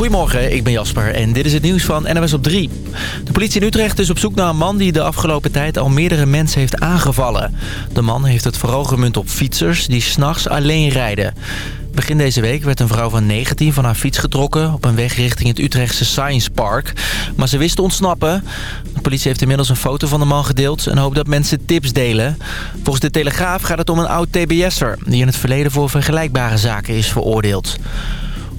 Goedemorgen, ik ben Jasper en dit is het nieuws van NWS op 3. De politie in Utrecht is op zoek naar een man die de afgelopen tijd al meerdere mensen heeft aangevallen. De man heeft het vooral gemunt op fietsers die s'nachts alleen rijden. Begin deze week werd een vrouw van 19 van haar fiets getrokken... op een weg richting het Utrechtse Science Park. Maar ze wist te ontsnappen. De politie heeft inmiddels een foto van de man gedeeld... en hoopt dat mensen tips delen. Volgens de Telegraaf gaat het om een oud TBS'er... die in het verleden voor vergelijkbare zaken is veroordeeld.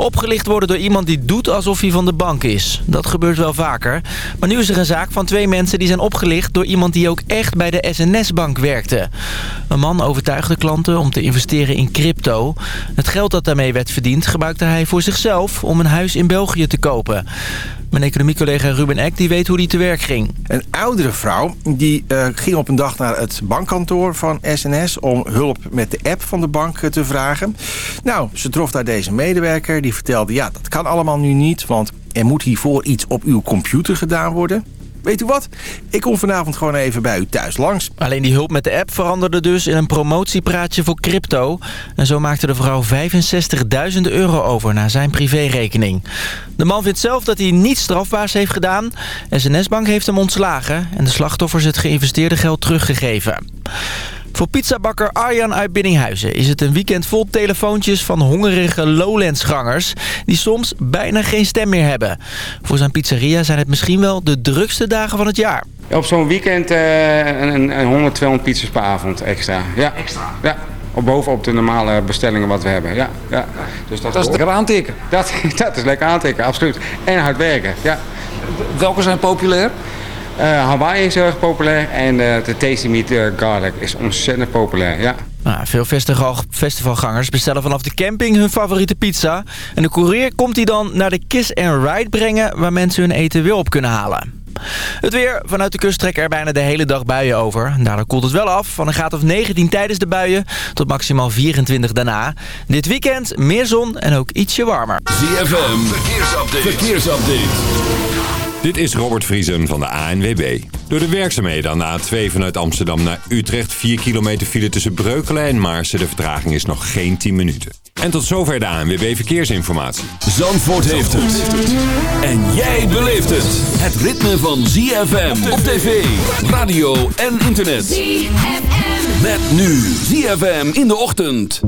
Opgelicht worden door iemand die doet alsof hij van de bank is. Dat gebeurt wel vaker. Maar nu is er een zaak van twee mensen die zijn opgelicht... door iemand die ook echt bij de SNS-bank werkte. Een man overtuigde klanten om te investeren in crypto. Het geld dat daarmee werd verdiend gebruikte hij voor zichzelf... om een huis in België te kopen. Mijn economiecollega Ruben Eck die weet hoe die te werk ging. Een oudere vrouw die uh, ging op een dag naar het bankkantoor van SNS... om hulp met de app van de bank te vragen. Nou, ze trof daar deze medewerker. Die vertelde, ja, dat kan allemaal nu niet... want er moet hiervoor iets op uw computer gedaan worden. Weet u wat? Ik kom vanavond gewoon even bij u thuis langs. Alleen die hulp met de app veranderde dus in een promotiepraatje voor crypto. En zo maakte de vrouw 65.000 euro over naar zijn privérekening. De man vindt zelf dat hij niets strafbaars heeft gedaan. SNS-bank heeft hem ontslagen en de slachtoffers het geïnvesteerde geld teruggegeven. Voor pizzabakker Arjan uit Biddinghuizen is het een weekend vol telefoontjes van hongerige Lowlandsgangers... die soms bijna geen stem meer hebben. Voor zijn pizzeria zijn het misschien wel de drukste dagen van het jaar. Op zo'n weekend uh, een, een 100, 200 pizzas per avond extra. Ja. Extra? Ja. Op bovenop de normale bestellingen wat we hebben. Ja, ja. Dus dat, dat is lekker aantikken. Dat, dat is lekker aantikken, absoluut. En hard werken, ja. Welke zijn populair? Uh, Hawaii is heel erg populair en uh, de Tasty Meat uh, Garlic is ontzettend populair, ja. Nou, veel festival, festivalgangers bestellen vanaf de camping hun favoriete pizza. En de courier komt die dan naar de Kiss and Ride brengen waar mensen hun eten weer op kunnen halen. Het weer. Vanuit de kust trekken er bijna de hele dag buien over. Daardoor koelt het wel af. Van een graad of 19 tijdens de buien tot maximaal 24 daarna. Dit weekend meer zon en ook ietsje warmer. ZFM. Verkeersupdate. Verkeersupdate. Dit is Robert Vriesen van de ANWB. Door de werkzaamheden aan de A2 vanuit Amsterdam naar Utrecht... 4 kilometer file tussen Breukelen en Maarsen. De vertraging is nog geen 10 minuten. En tot zover de ANWB Verkeersinformatie. Zandvoort heeft het. En jij beleeft het. Het ritme van ZFM op tv, radio en internet. ZFM. Met nu ZFM in de ochtend.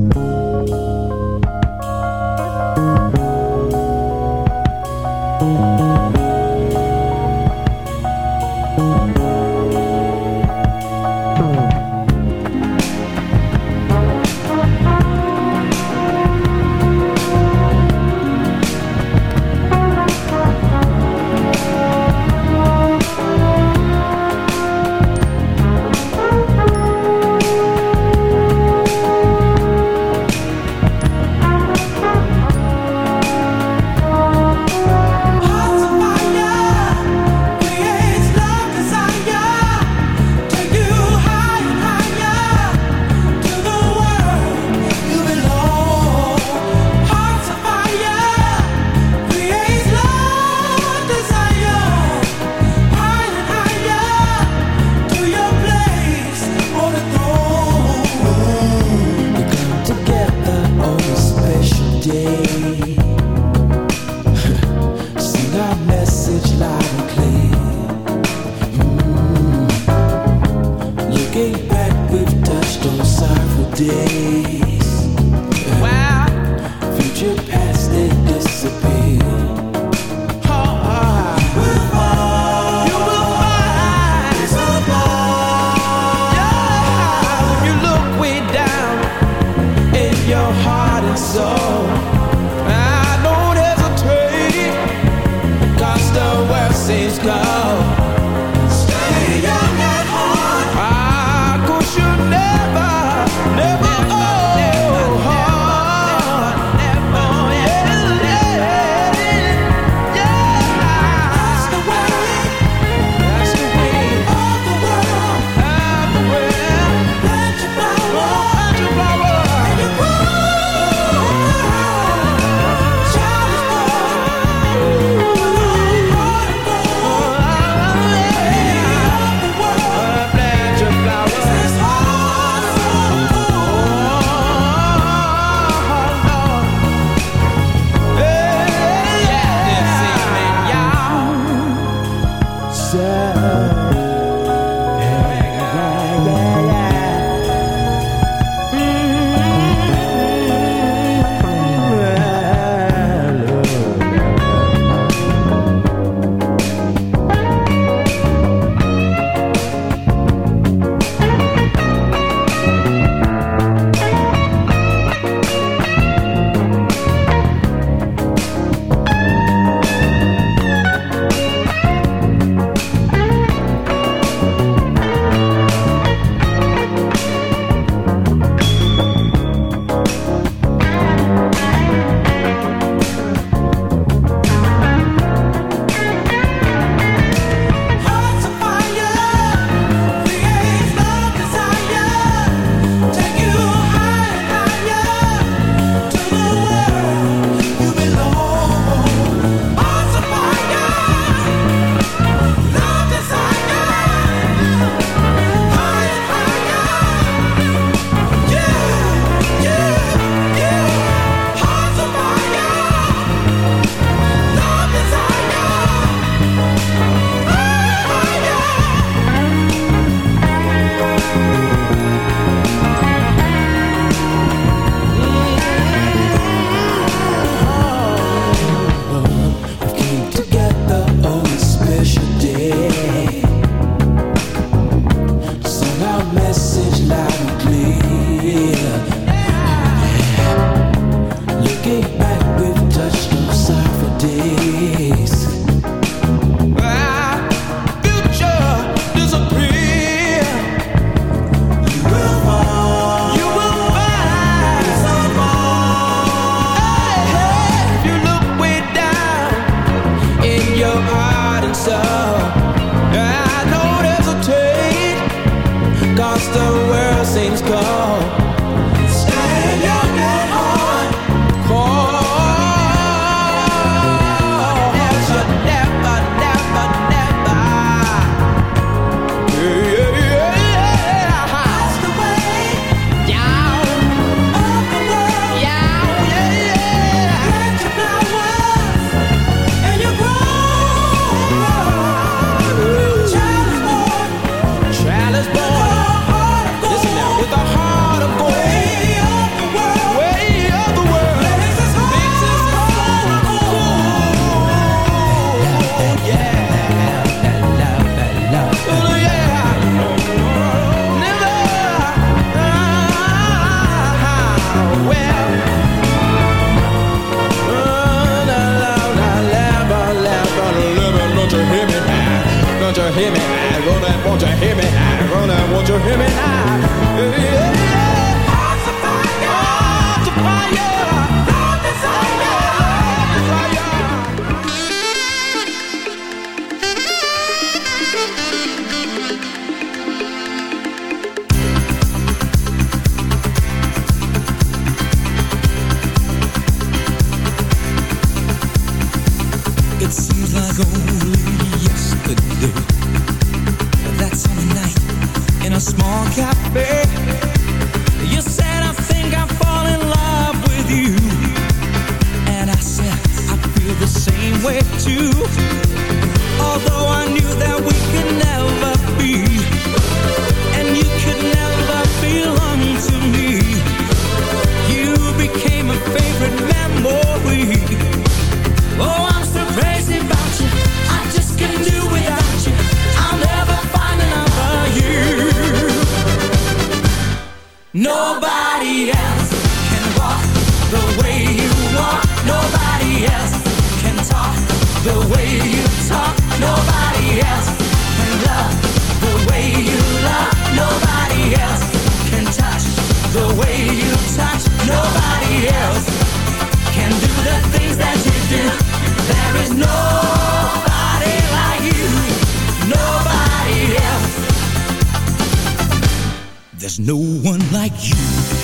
no one like you.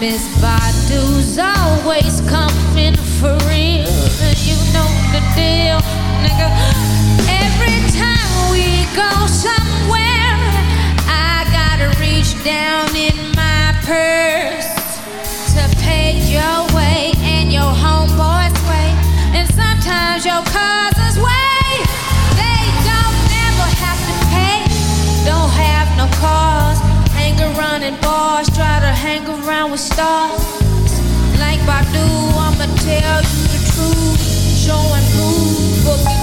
Miss Badu's always coming for real. You know the deal, nigga. Every time we go somewhere, I gotta reach down in my purse to pay your way and your homeboy's way, and sometimes your cousin's way. They don't never have to pay, don't have no car stars try to hang around with stars. Like I do, I'ma tell you the truth. Showing proof. prove.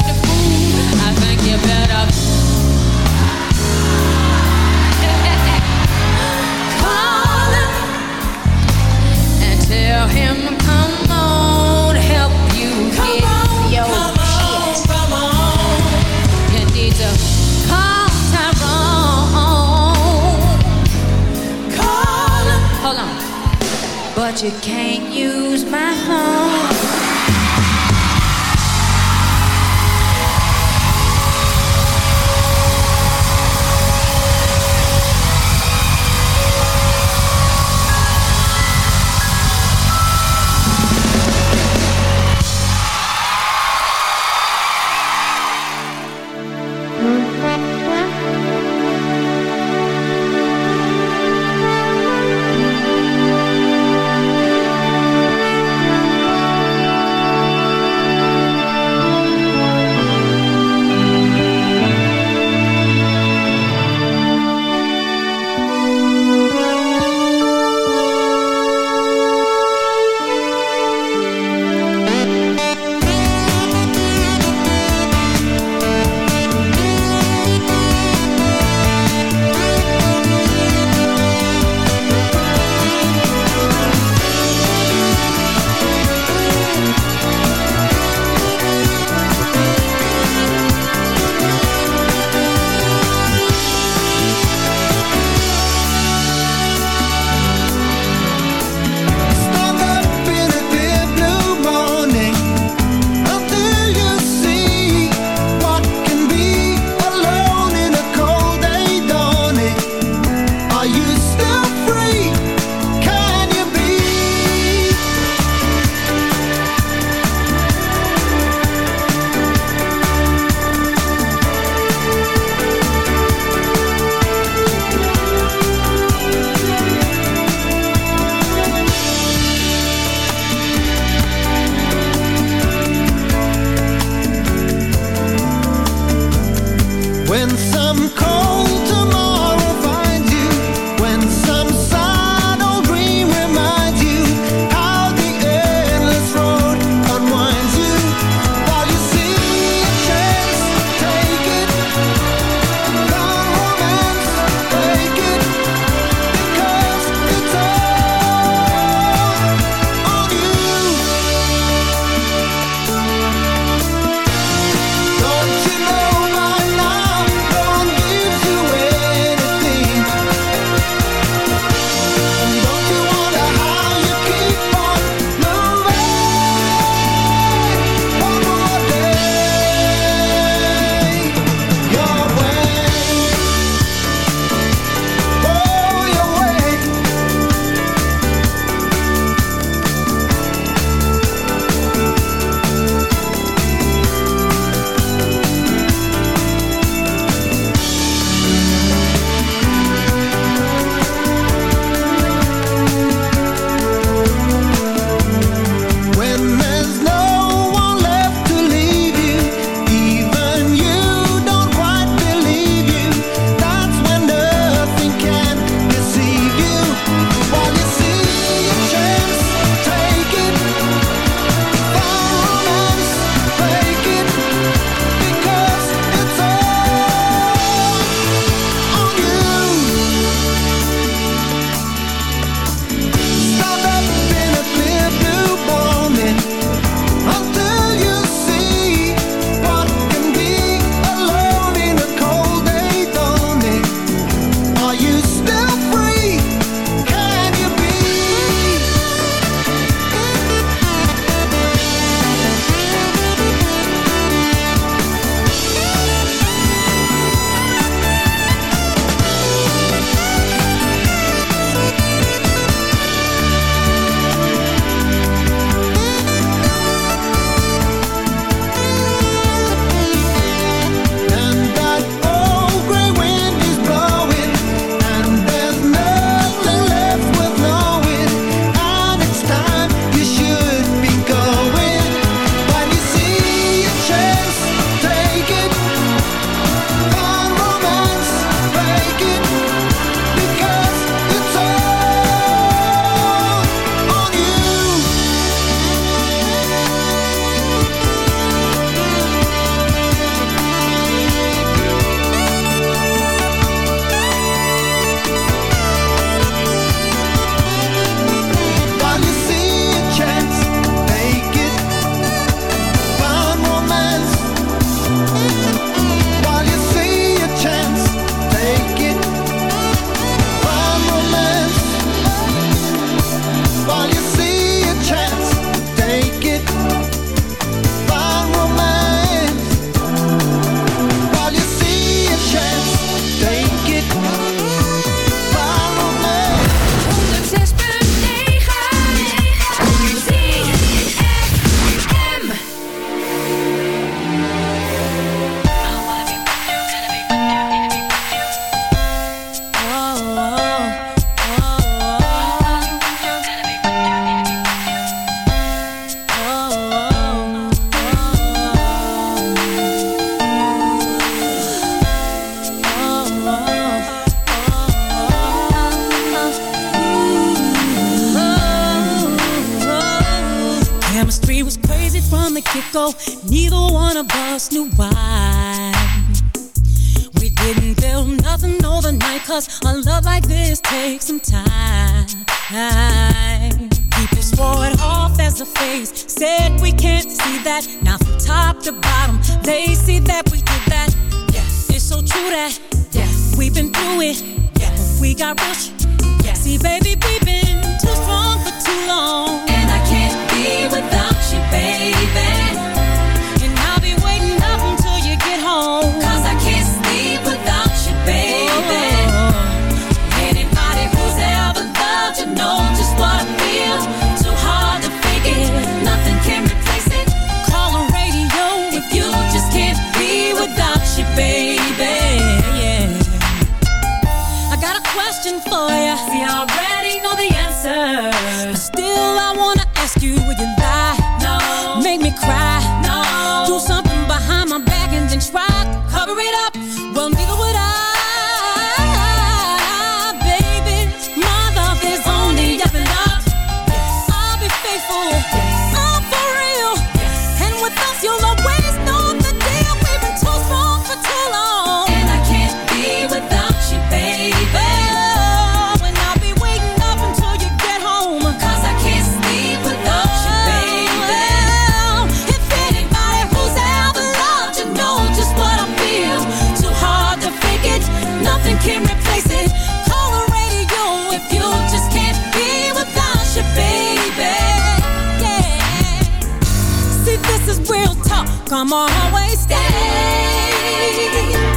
come always stay.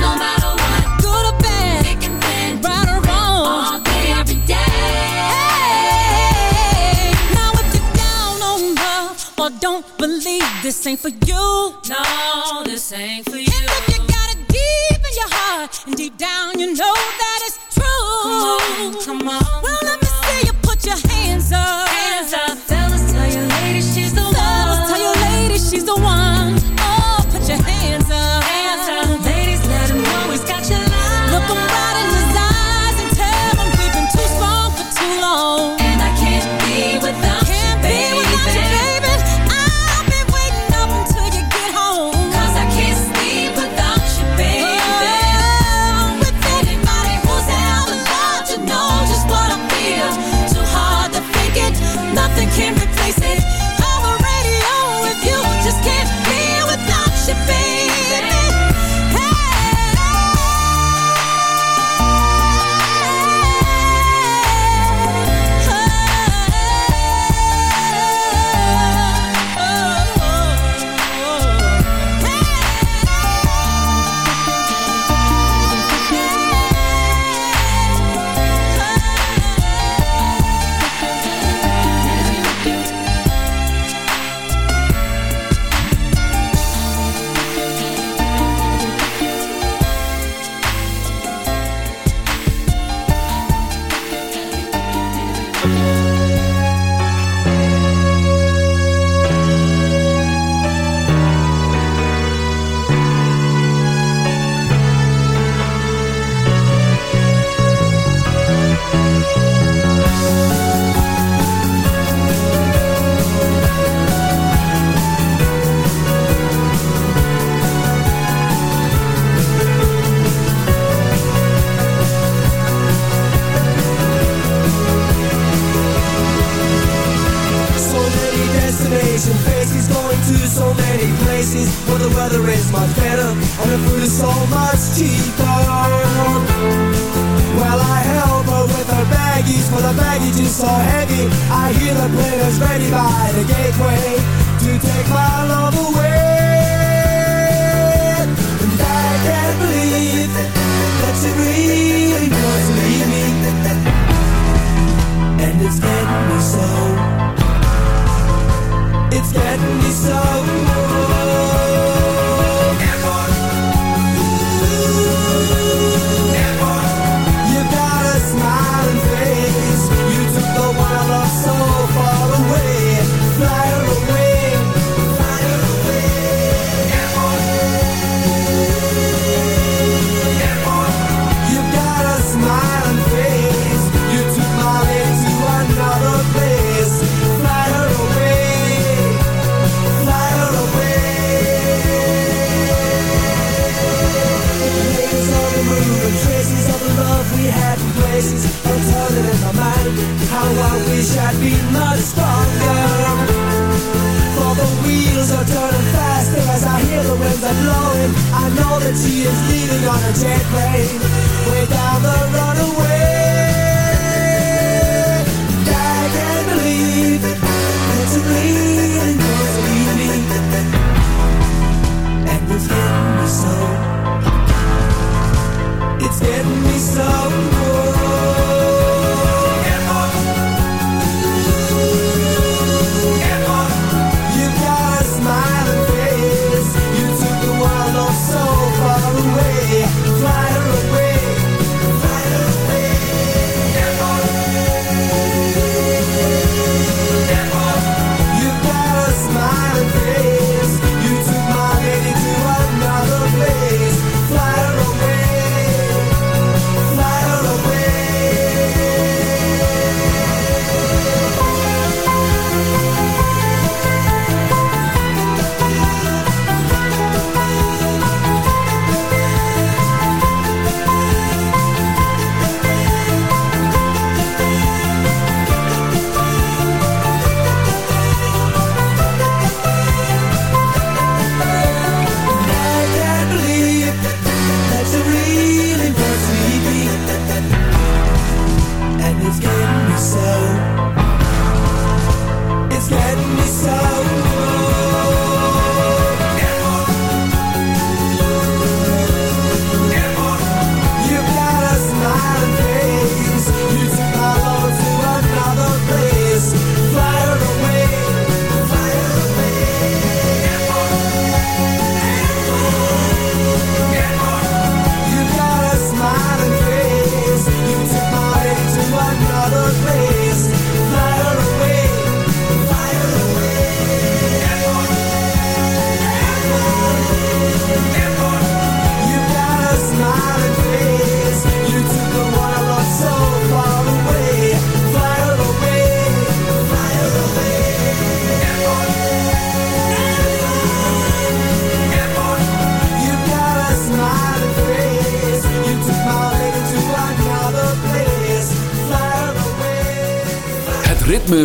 No matter what, good or bad, thick and thin, right or wrong, all day every day. Hey, now if you're down on love or don't believe, this ain't for you. No, this ain't for you. And if you got it deep in your heart and deep down you know that. be much stronger For the wheels are turning faster as I hear the winds are blowing. I know that she is leaning on a jet plane. Way down the runaway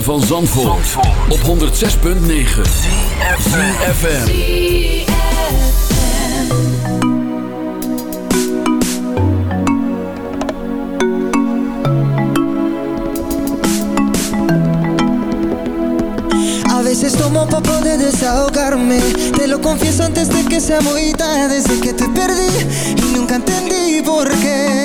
van Zandvoort, op 106.9 FM. A veces tomo pa' poder desahogarme. Te lo confieso antes de que sea muy tarde. Desde que te perdí y nunca entendí por qué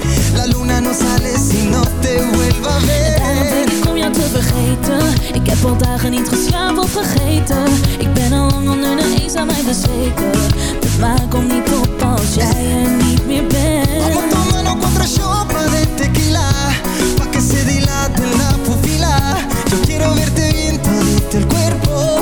La luna no sale si no te vuelva a Daarom ver denk ik om jou te vergeten. Ik heb al dagen niet geslapen of vergeten. Ik ben al lang onder de eens aan mij bezweken. De maan komt niet op als jij er niet meer bent. Vamos tomando cuatro shots de tequila Pa' que se dilate la pupila. Yo quiero verte bien todito el cuerpo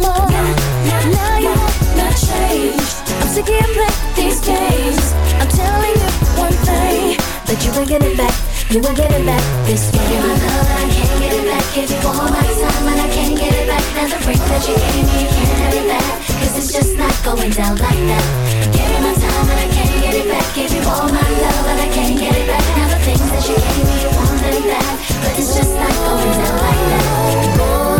Now you change. I'm sick of these games. I'm telling you one thing that you ain't getting back. You ain't getting back this way. Give you my love, I can't get it back. Give you all my time, and I can't get it back. Now the ring that you gave me, you can't have it back. Cause it's just not going down like that. Give you my time, and I can't get it back. Give you all my love, and I can't get it back. Now the things that you gave me, you want them back. But it's just not going down like that.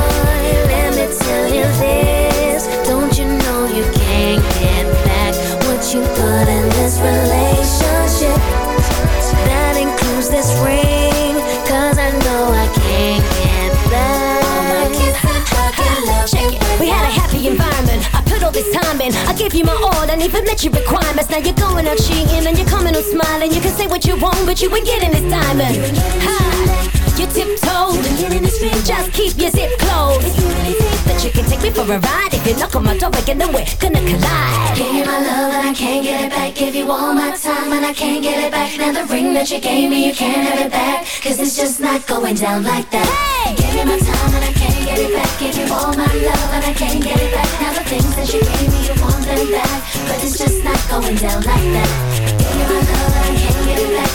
I put all this time in. I gave you my all and even met your requirements. Now you're going out cheating and you're coming out smiling. You can say what you want, but you ain't getting this diamond. You tiptoed. Just keep your zip closed. If you really think that you can take me for a ride, if you knock on my door again, then we're gonna collide. Give you my love and I can't get it back. Give you all my time and I can't get it back. Now the ring that you gave me, you can't have it back. Cause it's just not going down like that. Give you my time and I can't get it back. Give you all my love and I can't get it back. Now the things that you gave me, you want them back. But it's just not going down like that. Give you my love